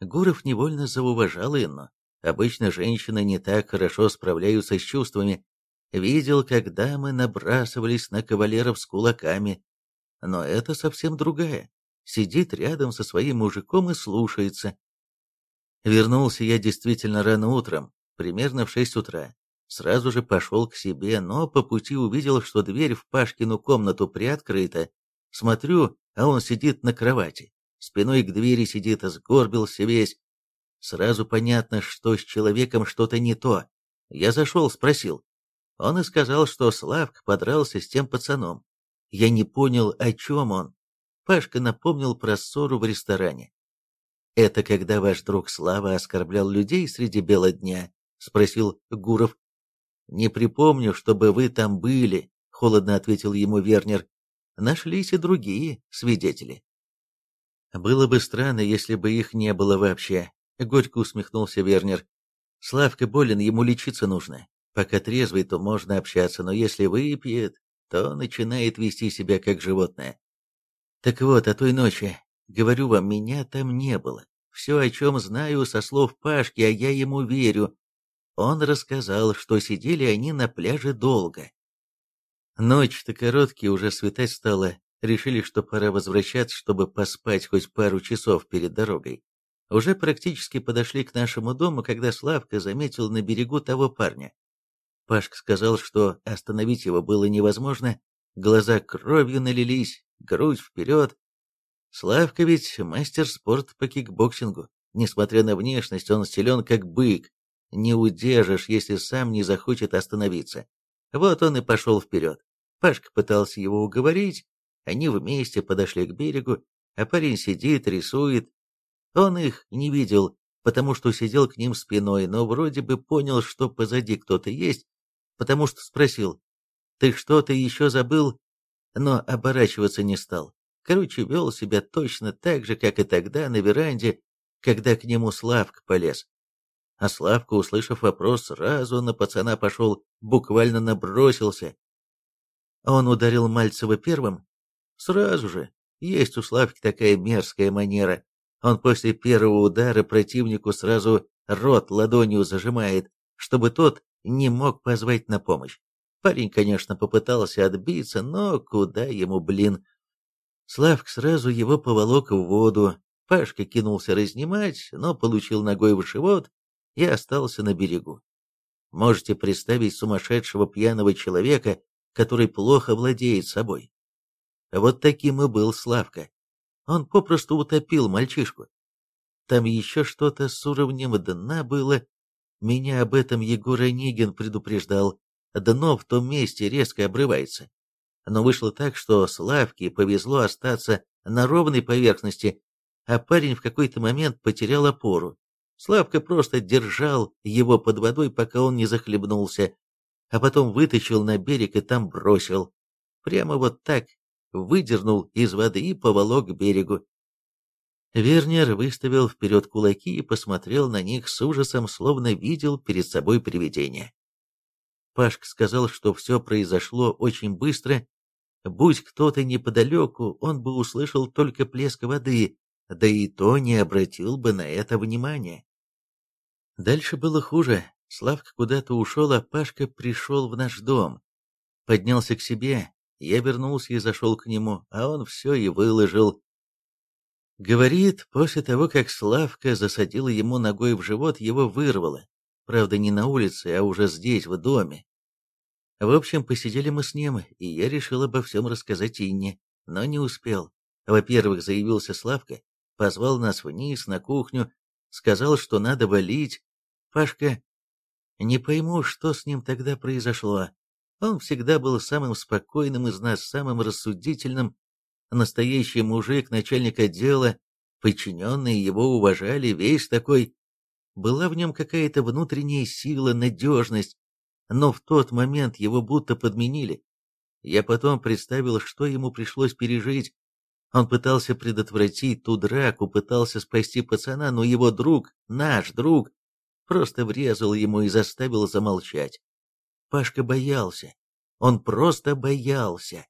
Гуров невольно зауважал Инну. Обычно женщины не так хорошо справляются с чувствами. Видел, как дамы набрасывались на кавалеров с кулаками. Но это совсем другая. Сидит рядом со своим мужиком и слушается. Вернулся я действительно рано утром, примерно в шесть утра. Сразу же пошел к себе, но по пути увидел, что дверь в Пашкину комнату приоткрыта. Смотрю, а он сидит на кровати. Спиной к двери сидит, сгорбился весь. Сразу понятно, что с человеком что-то не то. Я зашел, спросил. Он и сказал, что Славка подрался с тем пацаном. Я не понял, о чем он. Пашка напомнил про ссору в ресторане. «Это когда ваш друг Слава оскорблял людей среди бела дня?» — спросил Гуров. «Не припомню, чтобы вы там были», — холодно ответил ему Вернер. «Нашлись и другие свидетели». «Было бы странно, если бы их не было вообще», — горько усмехнулся Вернер. «Славка болен, ему лечиться нужно. Пока трезвый, то можно общаться, но если выпьет, то начинает вести себя как животное. Так вот, о той ночи, говорю вам, меня там не было. Все, о чем знаю со слов Пашки, а я ему верю. Он рассказал, что сидели они на пляже долго. Ночи-то короткие, уже светать стало. Решили, что пора возвращаться, чтобы поспать хоть пару часов перед дорогой. Уже практически подошли к нашему дому, когда Славка заметил на берегу того парня. Пашка сказал, что остановить его было невозможно, глаза кровью налились, грудь вперед. Славка ведь мастер спорта по кикбоксингу. Несмотря на внешность, он силен как бык. Не удержишь, если сам не захочет остановиться. Вот он и пошел вперед. Пашка пытался его уговорить. Они вместе подошли к берегу, а парень сидит, рисует. Он их не видел, потому что сидел к ним спиной, но вроде бы понял, что позади кто-то есть, потому что спросил, «Ты что-то еще забыл?» но оборачиваться не стал. Короче, вел себя точно так же, как и тогда на веранде, когда к нему Славка полез. А Славка, услышав вопрос, сразу на пацана пошел, буквально набросился. Он ударил Мальцева первым. Сразу же. Есть у Славки такая мерзкая манера. Он после первого удара противнику сразу рот ладонью зажимает, чтобы тот не мог позвать на помощь. Парень, конечно, попытался отбиться, но куда ему, блин. Славк сразу его поволок в воду. Пашка кинулся разнимать, но получил ногой в живот и остался на берегу. Можете представить сумасшедшего пьяного человека, который плохо владеет собой. Вот таким и был Славка. Он попросту утопил мальчишку. Там еще что-то с уровнем дна было. Меня об этом Егор Онегин предупреждал дно в том месте резко обрывается. Но вышло так, что Славке повезло остаться на ровной поверхности, а парень в какой-то момент потерял опору. Славка просто держал его под водой, пока он не захлебнулся, а потом вытащил на берег и там бросил. Прямо вот так выдернул из воды и поволок к берегу. Вернер выставил вперед кулаки и посмотрел на них с ужасом, словно видел перед собой привидение. Пашка сказал, что все произошло очень быстро. Будь кто-то неподалеку, он бы услышал только плеск воды, да и то не обратил бы на это внимания. Дальше было хуже. Славка куда-то ушел, а Пашка пришел в наш дом. Поднялся к себе, я вернулся и зашел к нему, а он все и выложил. Говорит, после того, как Славка засадила ему ногой в живот, его вырвало. Правда, не на улице, а уже здесь, в доме. В общем, посидели мы с ним, и я решил обо всем рассказать Инне, но не успел. Во-первых, заявился Славка, позвал нас вниз, на кухню, сказал, что надо валить. Пашка, не пойму, что с ним тогда произошло. Он всегда был самым спокойным из нас, самым рассудительным, настоящий мужик, начальник отдела, подчиненные его уважали, весь такой была в нем какая-то внутренняя сила, надежность, но в тот момент его будто подменили. Я потом представил, что ему пришлось пережить. Он пытался предотвратить ту драку, пытался спасти пацана, но его друг, наш друг, просто врезал ему и заставил замолчать. Пашка боялся. Он просто боялся.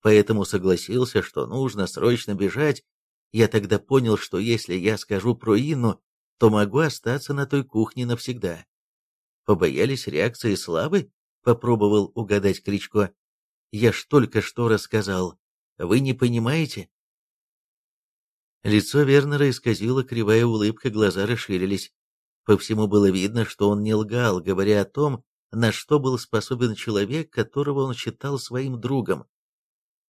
Поэтому согласился, что нужно срочно бежать, Я тогда понял, что если я скажу про Инну, то могу остаться на той кухне навсегда. Побоялись реакции славы? Попробовал угадать Кричко. Я ж только что рассказал. Вы не понимаете? Лицо Вернера исказило кривая улыбка, глаза расширились. По всему было видно, что он не лгал, говоря о том, на что был способен человек, которого он считал своим другом.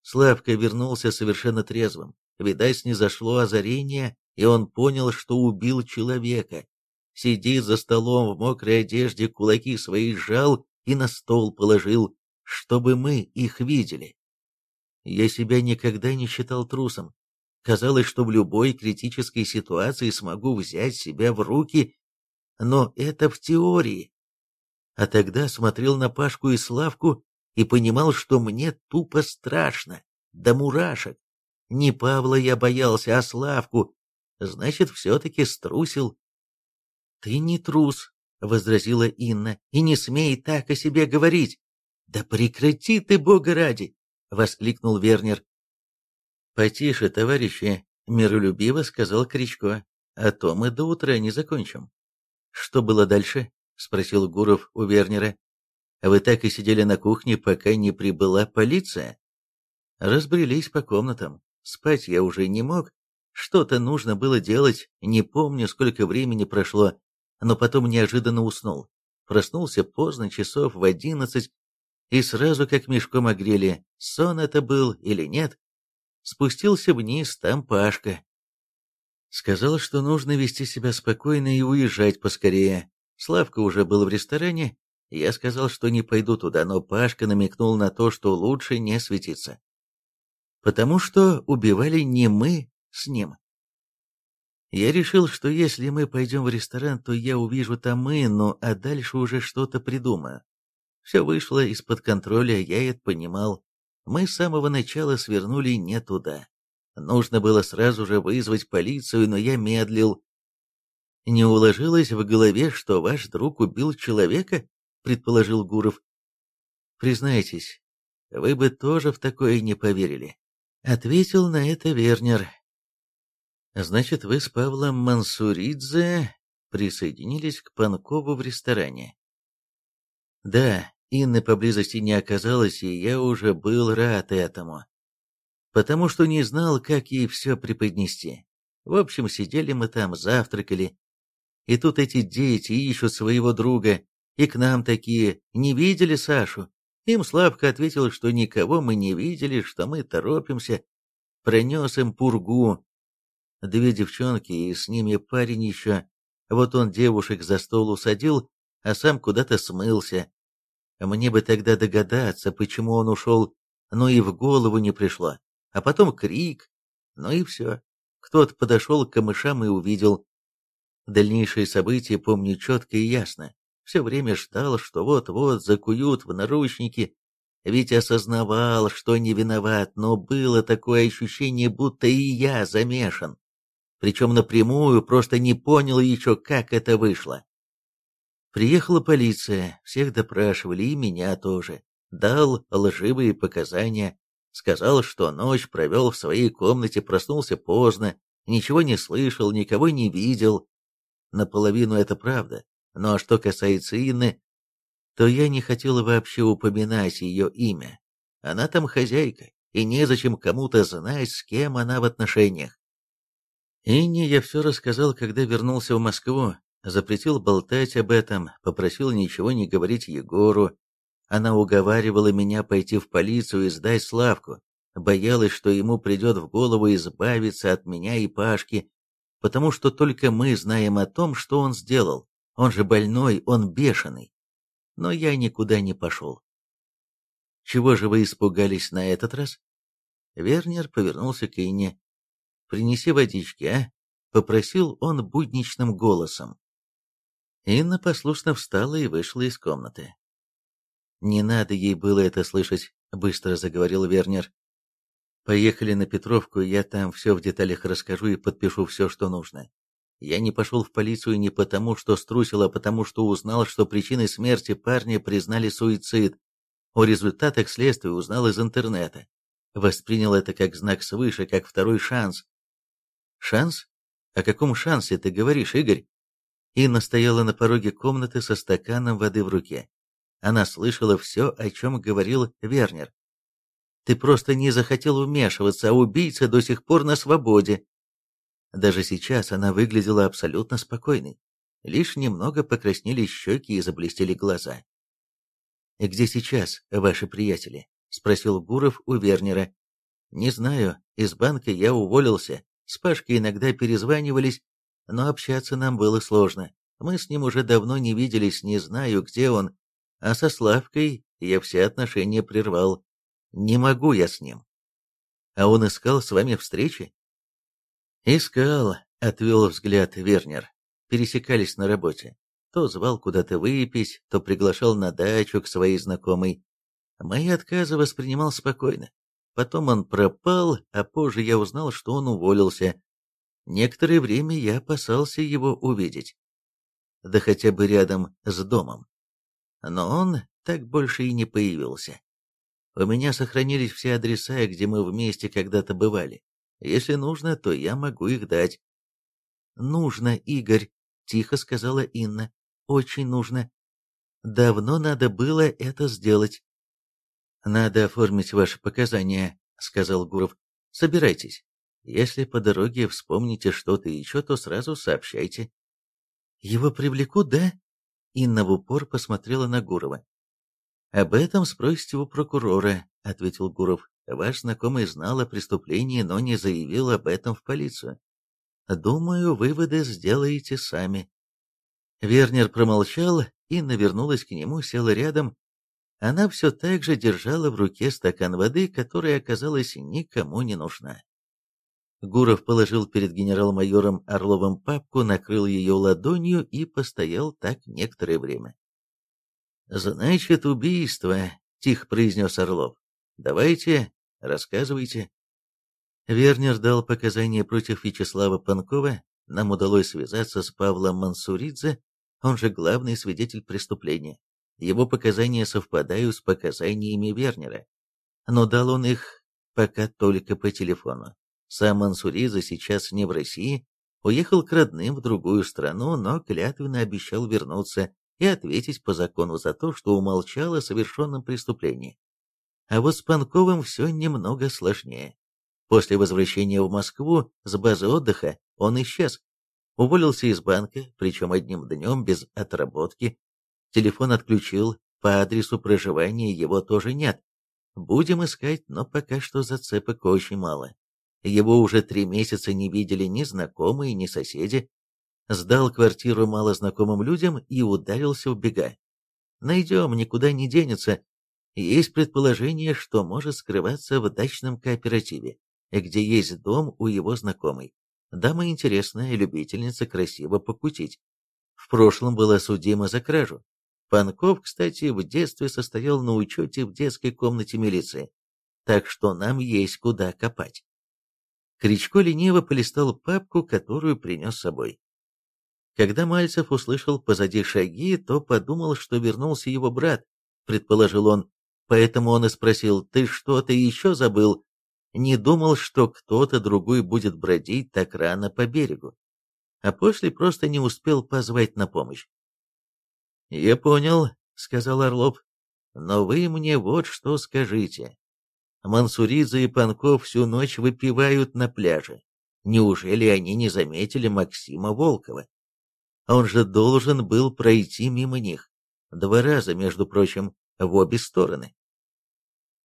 Славка вернулся совершенно трезвым. Видать, снизошло озарение, и он понял, что убил человека. Сидит за столом в мокрой одежде, кулаки свои сжал и на стол положил, чтобы мы их видели. Я себя никогда не считал трусом. Казалось, что в любой критической ситуации смогу взять себя в руки, но это в теории. А тогда смотрел на Пашку и Славку и понимал, что мне тупо страшно, до мурашек. Не Павла я боялся, а Славку. Значит, все-таки струсил. «Ты не трус», — возразила Инна, — «и не смей так о себе говорить». «Да прекрати ты, Бога ради!» — воскликнул Вернер. «Потише, товарищи», — миролюбиво сказал Кричко, — «а то мы до утра не закончим». «Что было дальше?» — спросил Гуров у Вернера. «Вы так и сидели на кухне, пока не прибыла полиция?» Разбрелись по комнатам. Спать я уже не мог. Что-то нужно было делать, не помню, сколько времени прошло, но потом неожиданно уснул. Проснулся поздно, часов в одиннадцать, и сразу как мешком огрели, сон это был или нет. Спустился вниз, там Пашка. Сказал, что нужно вести себя спокойно и уезжать поскорее. Славка уже был в ресторане. Я сказал, что не пойду туда, но Пашка намекнул на то, что лучше не светиться. Потому что убивали не мы с ним. Я решил, что если мы пойдем в ресторан, то я увижу там Инну, а дальше уже что-то придумаю. Все вышло из-под контроля, я это понимал. Мы с самого начала свернули не туда. Нужно было сразу же вызвать полицию, но я медлил. «Не уложилось в голове, что ваш друг убил человека?» — предположил Гуров. «Признайтесь, вы бы тоже в такое не поверили», — ответил на это Вернер. «Значит, вы с Павлом Мансуридзе присоединились к Панкову в ресторане?» «Да, Инны поблизости не оказалось, и я уже был рад этому, потому что не знал, как ей все преподнести. В общем, сидели мы там, завтракали, и тут эти дети ищут своего друга, и к нам такие, не видели Сашу? Им Славка ответил, что никого мы не видели, что мы торопимся. Пронес им пургу. Две девчонки, и с ними парень еще. Вот он девушек за стол усадил, а сам куда-то смылся. Мне бы тогда догадаться, почему он ушел, но и в голову не пришло. А потом крик, ну и все. Кто-то подошел к камышам и увидел. Дальнейшие события помню четко и ясно. Все время ждал, что вот-вот закуют в наручники, ведь осознавал, что не виноват, но было такое ощущение, будто и я замешан. Причем напрямую, просто не понял еще, как это вышло. Приехала полиция, всех допрашивали, и меня тоже. Дал лживые показания, сказал, что ночь провел в своей комнате, проснулся поздно, ничего не слышал, никого не видел. Наполовину это правда, но что касается Инны, то я не хотела вообще упоминать ее имя. Она там хозяйка, и незачем кому-то знать, с кем она в отношениях. Инне я все рассказал, когда вернулся в Москву, запретил болтать об этом, попросил ничего не говорить Егору. Она уговаривала меня пойти в полицию и сдать Славку, боялась, что ему придет в голову избавиться от меня и Пашки, потому что только мы знаем о том, что он сделал. Он же больной, он бешеный. Но я никуда не пошел. Чего же вы испугались на этот раз? Вернер повернулся к Инне. «Принеси водички, а?» — попросил он будничным голосом. Инна послушно встала и вышла из комнаты. «Не надо ей было это слышать», — быстро заговорил Вернер. «Поехали на Петровку, я там все в деталях расскажу и подпишу все, что нужно. Я не пошел в полицию не потому, что струсил, а потому, что узнал, что причиной смерти парня признали суицид. О результатах следствия узнал из интернета. Воспринял это как знак свыше, как второй шанс. Шанс? О каком шансе ты говоришь, Игорь? Инна стояла на пороге комнаты со стаканом воды в руке. Она слышала все, о чем говорил Вернер. «Ты просто не захотел вмешиваться, а убийца до сих пор на свободе». Даже сейчас она выглядела абсолютно спокойной. Лишь немного покраснели щеки и заблестели глаза. «Где сейчас ваши приятели?» — спросил Гуров у Вернера. «Не знаю, из банка я уволился, с Пашкой иногда перезванивались, но общаться нам было сложно. Мы с ним уже давно не виделись, не знаю, где он, а со Славкой я все отношения прервал. Не могу я с ним. А он искал с вами встречи? Искал, отвел взгляд Вернер. Пересекались на работе. То звал куда-то выпить, то приглашал на дачу к своей знакомой. Мои отказы воспринимал спокойно. Потом он пропал, а позже я узнал, что он уволился. Некоторое время я опасался его увидеть. Да хотя бы рядом с домом. Но он так больше и не появился. У меня сохранились все адреса, где мы вместе когда-то бывали. Если нужно, то я могу их дать. «Нужно, Игорь», — тихо сказала Инна. «Очень нужно. Давно надо было это сделать». «Надо оформить ваши показания», — сказал Гуров. «Собирайтесь. Если по дороге вспомните что-то еще, то сразу сообщайте». «Его привлекут, да?» Инна в упор посмотрела на Гурова. «Об этом спросите у прокурора», — ответил Гуров. «Ваш знакомый знал о преступлении, но не заявил об этом в полицию. Думаю, выводы сделаете сами». Вернер промолчал, Инна вернулась к нему, села рядом она все так же держала в руке стакан воды, которая оказалась никому не нужна. Гуров положил перед генерал-майором Орловым папку, накрыл ее ладонью и постоял так некоторое время. «Значит, убийство», — тихо произнес Орлов. «Давайте, рассказывайте». Вернер дал показания против Вячеслава Панкова, нам удалось связаться с Павлом Мансуридзе, он же главный свидетель преступления. Его показания совпадают с показаниями Вернера, но дал он их пока только по телефону. Сам Мансуриза сейчас не в России, уехал к родным в другую страну, но клятвенно обещал вернуться и ответить по закону за то, что умолчал о совершенном преступлении. А вот с Панковым все немного сложнее. После возвращения в Москву с базы отдыха он исчез. Уволился из банка, причем одним днем без отработки, Телефон отключил, по адресу проживания его тоже нет. Будем искать, но пока что зацепок очень мало. Его уже три месяца не видели ни знакомые, ни соседи. Сдал квартиру малознакомым людям и ударился в бега. Найдем, никуда не денется. Есть предположение, что может скрываться в дачном кооперативе, где есть дом у его знакомой. Дама интересная, любительница красиво покутить. В прошлом была судима за кражу, Панков, кстати, в детстве состоял на учете в детской комнате милиции, так что нам есть куда копать. Кричко лениво полистал папку, которую принес с собой. Когда Мальцев услышал позади шаги, то подумал, что вернулся его брат, предположил он, поэтому он и спросил, «Ты что-то еще забыл?» Не думал, что кто-то другой будет бродить так рано по берегу. А после просто не успел позвать на помощь. «Я понял», — сказал Орлов. «Но вы мне вот что скажите. Мансуридзе и Панков всю ночь выпивают на пляже. Неужели они не заметили Максима Волкова? Он же должен был пройти мимо них. Два раза, между прочим, в обе стороны.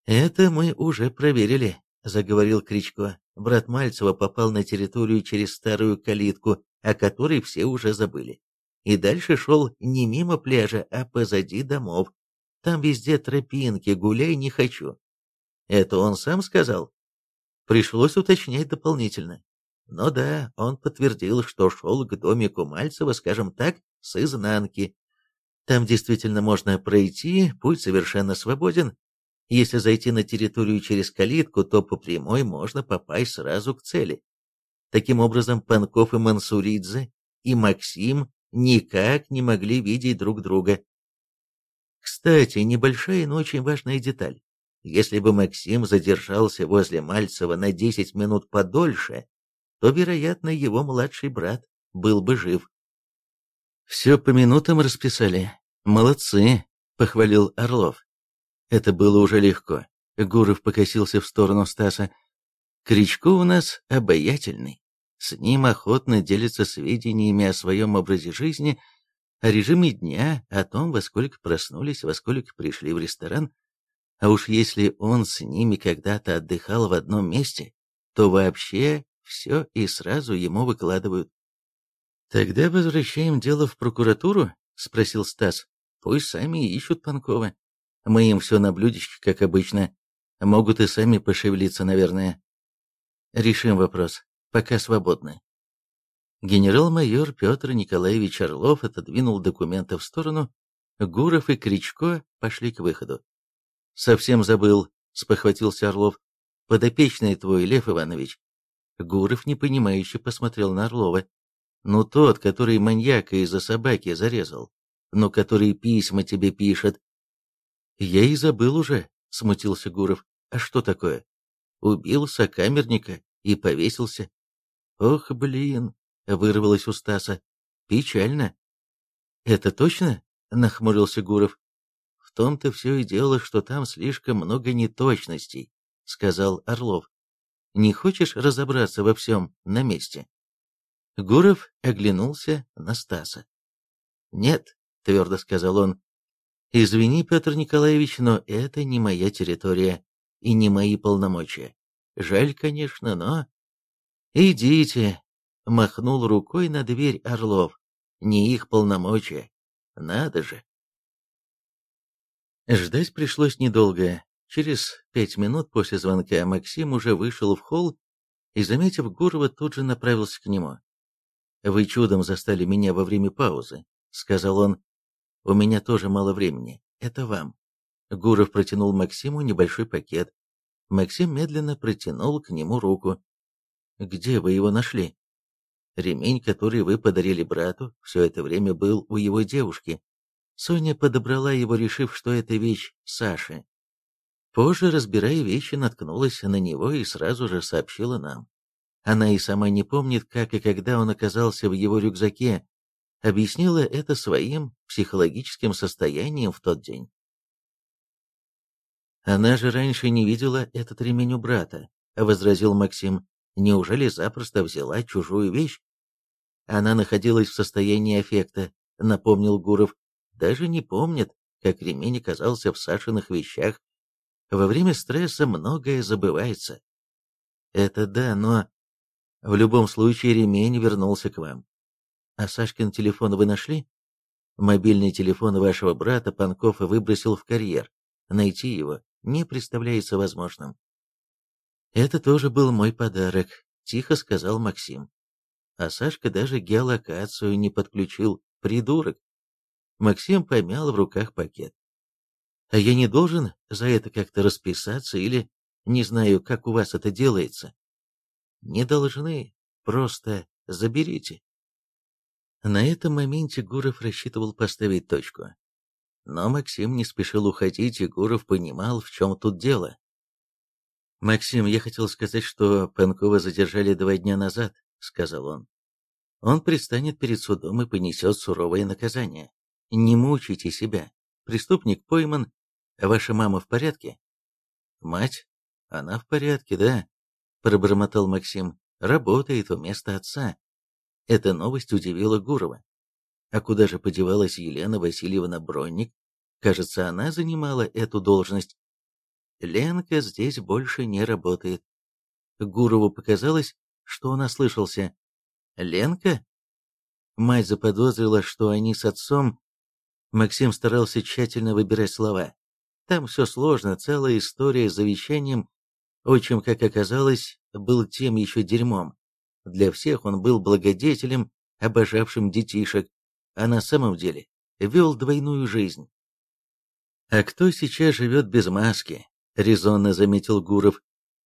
«Это мы уже проверили», — заговорил Кричко. Брат Мальцева попал на территорию через старую калитку, о которой все уже забыли и дальше шел не мимо пляжа, а позади домов. Там везде тропинки, гуляй не хочу. Это он сам сказал? Пришлось уточнять дополнительно. Но да, он подтвердил, что шел к домику Мальцева, скажем так, с изнанки. Там действительно можно пройти, путь совершенно свободен. Если зайти на территорию через калитку, то по прямой можно попасть сразу к цели. Таким образом, Панков и Мансуридзе, и Максим никак не могли видеть друг друга. Кстати, небольшая, но очень важная деталь. Если бы Максим задержался возле Мальцева на 10 минут подольше, то, вероятно, его младший брат был бы жив. «Все по минутам расписали. Молодцы», — похвалил Орлов. Это было уже легко. Гуров покосился в сторону Стаса. «Кричко у нас обаятельный. С ним охотно делится сведениями о своем образе жизни, о режиме дня, о том, во сколько проснулись, во сколько пришли в ресторан. А уж если он с ними когда-то отдыхал в одном месте, то вообще все и сразу ему выкладывают. «Тогда возвращаем дело в прокуратуру?» — спросил Стас. «Пусть сами ищут Панкова. Мы им все на блюдечке, как обычно. Могут и сами пошевелиться, наверное. Решим вопрос. Пока свободны». Генерал-майор Петр Николаевич Орлов отодвинул документы в сторону. Гуров и Кричко пошли к выходу. «Совсем забыл», — спохватился Орлов. «Подопечный твой, Лев Иванович». Гуров непонимающе посмотрел на Орлова. «Ну тот, который маньяка из-за собаки зарезал, но который письма тебе пишет». «Я и забыл уже», — смутился Гуров. «А что такое?» «Убил сокамерника и повесился». «Ох, блин!» — вырвалось у Стаса. «Печально». «Это точно?» — нахмурился Гуров. «В том-то все и дело, что там слишком много неточностей», — сказал Орлов. «Не хочешь разобраться во всем на месте?» Гуров оглянулся на Стаса. «Нет», — твердо сказал он. «Извини, Петр Николаевич, но это не моя территория и не мои полномочия. Жаль, конечно, но...» «Идите», — махнул рукой на дверь Орлов. «Не их полномочия. Надо же». Ждать пришлось недолго. Через пять минут после звонка Максим уже вышел в холл и, заметив Гурова, тут же направился к нему. «Вы чудом застали меня во время паузы», — сказал он. «У меня тоже мало времени. Это вам». Гуров протянул Максиму небольшой пакет. Максим медленно протянул к нему руку. «Где вы его нашли?» «Ремень, который вы подарили брату, все это время был у его девушки. Соня подобрала его, решив, что это вещь Саши. Позже, разбирая вещи, наткнулась на него и сразу же сообщила нам. Она и сама не помнит, как и когда он оказался в его рюкзаке, объяснила это своим психологическим состоянием в тот день. «Она же раньше не видела этот ремень у брата», — возразил Максим. «Неужели запросто взяла чужую вещь?» Она находилась в состоянии аффекта, напомнил Гуров даже не помнит, как ремень оказался в Сашиных вещах. Во время стресса многое забывается. Это да, но... В любом случае ремень вернулся к вам. А Сашкин телефон вы нашли? Мобильный телефон вашего брата Панков выбросил в карьер. Найти его не представляется возможным. Это тоже был мой подарок, тихо сказал Максим. А Сашка даже геолокацию не подключил, придурок. Максим помял в руках пакет. «А я не должен за это как-то расписаться или не знаю, как у вас это делается?» «Не должны, просто заберите». На этом моменте Гуров рассчитывал поставить точку. Но Максим не спешил уходить, и Гуров понимал, в чем тут дело. «Максим, я хотел сказать, что Панкова задержали два дня назад», — сказал он. «Он предстанет перед судом и понесет суровое наказание. Не мучайте себя. Преступник пойман. Ваша мама в порядке? Мать? Она в порядке, да? Пробормотал Максим. Работает вместо отца. Эта новость удивила Гурова. А куда же подевалась Елена Васильевна Бронник? Кажется, она занимала эту должность. Ленка здесь больше не работает. Гурову показалось, что он ослышался. «Ленка?» Мать заподозрила, что они с отцом Максим старался тщательно выбирать слова. Там все сложно, целая история с завещанием. Отчим, как оказалось, был тем еще дерьмом. Для всех он был благодетелем, обожавшим детишек, а на самом деле вел двойную жизнь. «А кто сейчас живет без маски?» — резонно заметил Гуров.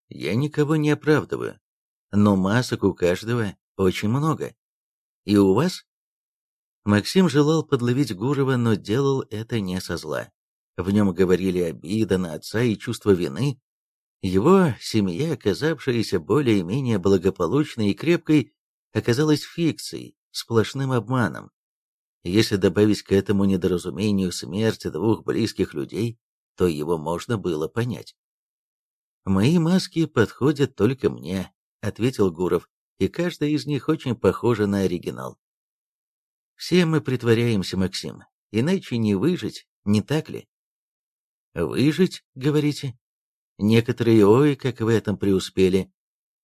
«Я никого не оправдываю, но масок у каждого очень много. И у вас Максим желал подловить Гурова, но делал это не со зла. В нем говорили обида на отца и чувство вины. Его семья, оказавшаяся более-менее благополучной и крепкой, оказалась фикцией, сплошным обманом. Если добавить к этому недоразумению смерть двух близких людей, то его можно было понять. «Мои маски подходят только мне», — ответил Гуров, «и каждая из них очень похожа на оригинал». «Все мы притворяемся, Максим, иначе не выжить, не так ли?» «Выжить, говорите?» Некоторые ой, как в этом преуспели.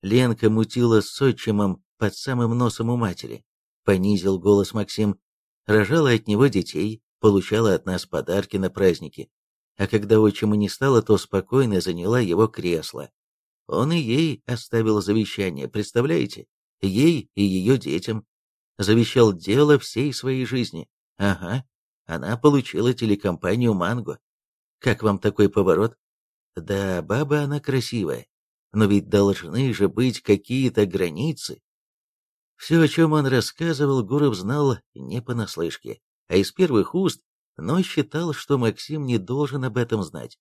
Ленка мутила с отчимом под самым носом у матери. Понизил голос Максим. Рожала от него детей, получала от нас подарки на праздники. А когда отчима не стало, то спокойно заняла его кресло. Он и ей оставил завещание, представляете? Ей и ее детям. Завещал дело всей своей жизни. Ага, она получила телекомпанию «Манго». Как вам такой поворот? Да, баба она красивая, но ведь должны же быть какие-то границы. Все, о чем он рассказывал, Гуров знал не понаслышке, а из первых уст, но считал, что Максим не должен об этом знать.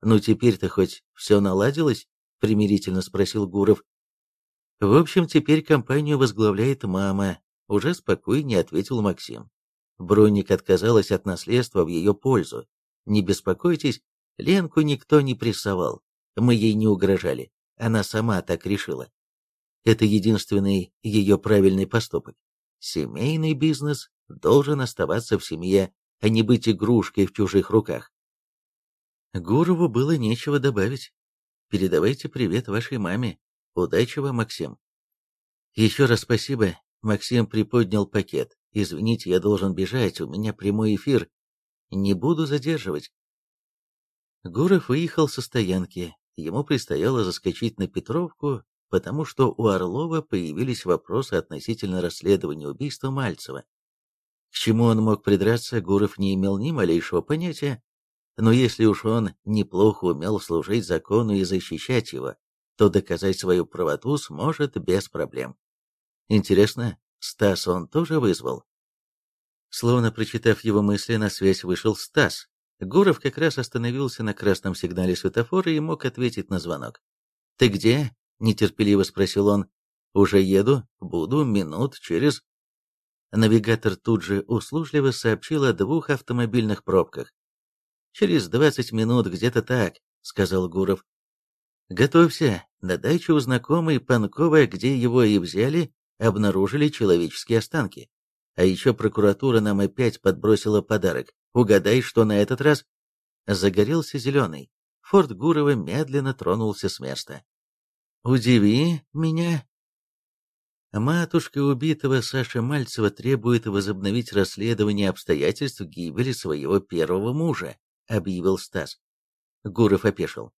«Ну теперь-то хоть все наладилось?» — примирительно спросил Гуров. «В общем, теперь компанию возглавляет мама», — уже спокойнее ответил Максим. Бронник отказалась от наследства в ее пользу. «Не беспокойтесь, Ленку никто не прессовал, мы ей не угрожали, она сама так решила. Это единственный ее правильный поступок. Семейный бизнес должен оставаться в семье, а не быть игрушкой в чужих руках. Гурову было нечего добавить. Передавайте привет вашей маме. Удачи вам, Максим. Еще раз спасибо. Максим приподнял пакет. Извините, я должен бежать, у меня прямой эфир. Не буду задерживать. Гуров выехал со стоянки. Ему предстояло заскочить на Петровку, потому что у Орлова появились вопросы относительно расследования убийства Мальцева. К чему он мог придраться, Гуров не имел ни малейшего понятия, но если уж он неплохо умел служить закону и защищать его, то доказать свою правоту сможет без проблем. Интересно, Стас он тоже вызвал? Словно прочитав его мысли, на связь вышел Стас. Гуров как раз остановился на красном сигнале светофора и мог ответить на звонок. «Ты где?» — нетерпеливо спросил он. «Уже еду. Буду минут через...» Навигатор тут же услужливо сообщил о двух автомобильных пробках. «Через двадцать минут где-то так», — сказал Гуров. «Готовься. На даче у знакомой Панкова, где его и взяли, обнаружили человеческие останки. А еще прокуратура нам опять подбросила подарок. Угадай, что на этот раз? Загорелся зеленый. Форт Гурова медленно тронулся с места. «Удиви меня!» Матушка убитого Саши Мальцева требует возобновить расследование обстоятельств гибели своего первого мужа, объявил Стас. Гуров опешил.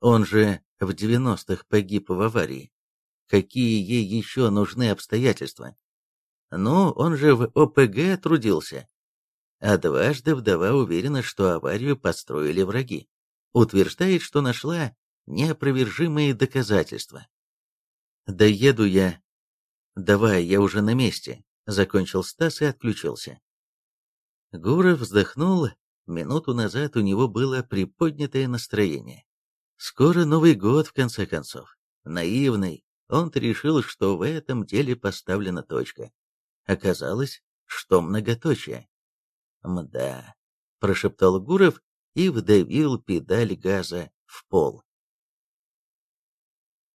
Он же в девяностых погиб в аварии. Какие ей еще нужны обстоятельства? Ну, он же в ОПГ трудился. А дважды вдова уверена, что аварию подстроили враги. Утверждает, что нашла неопровержимые доказательства. «Да еду я. Давай, я уже на месте», — закончил Стас и отключился. Гуров вздохнул. Минуту назад у него было приподнятое настроение. Скоро Новый год, в конце концов. Наивный, он-то решил, что в этом деле поставлена точка. Оказалось, что многоточие. «Мда», — прошептал Гуров и вдавил педаль газа в пол.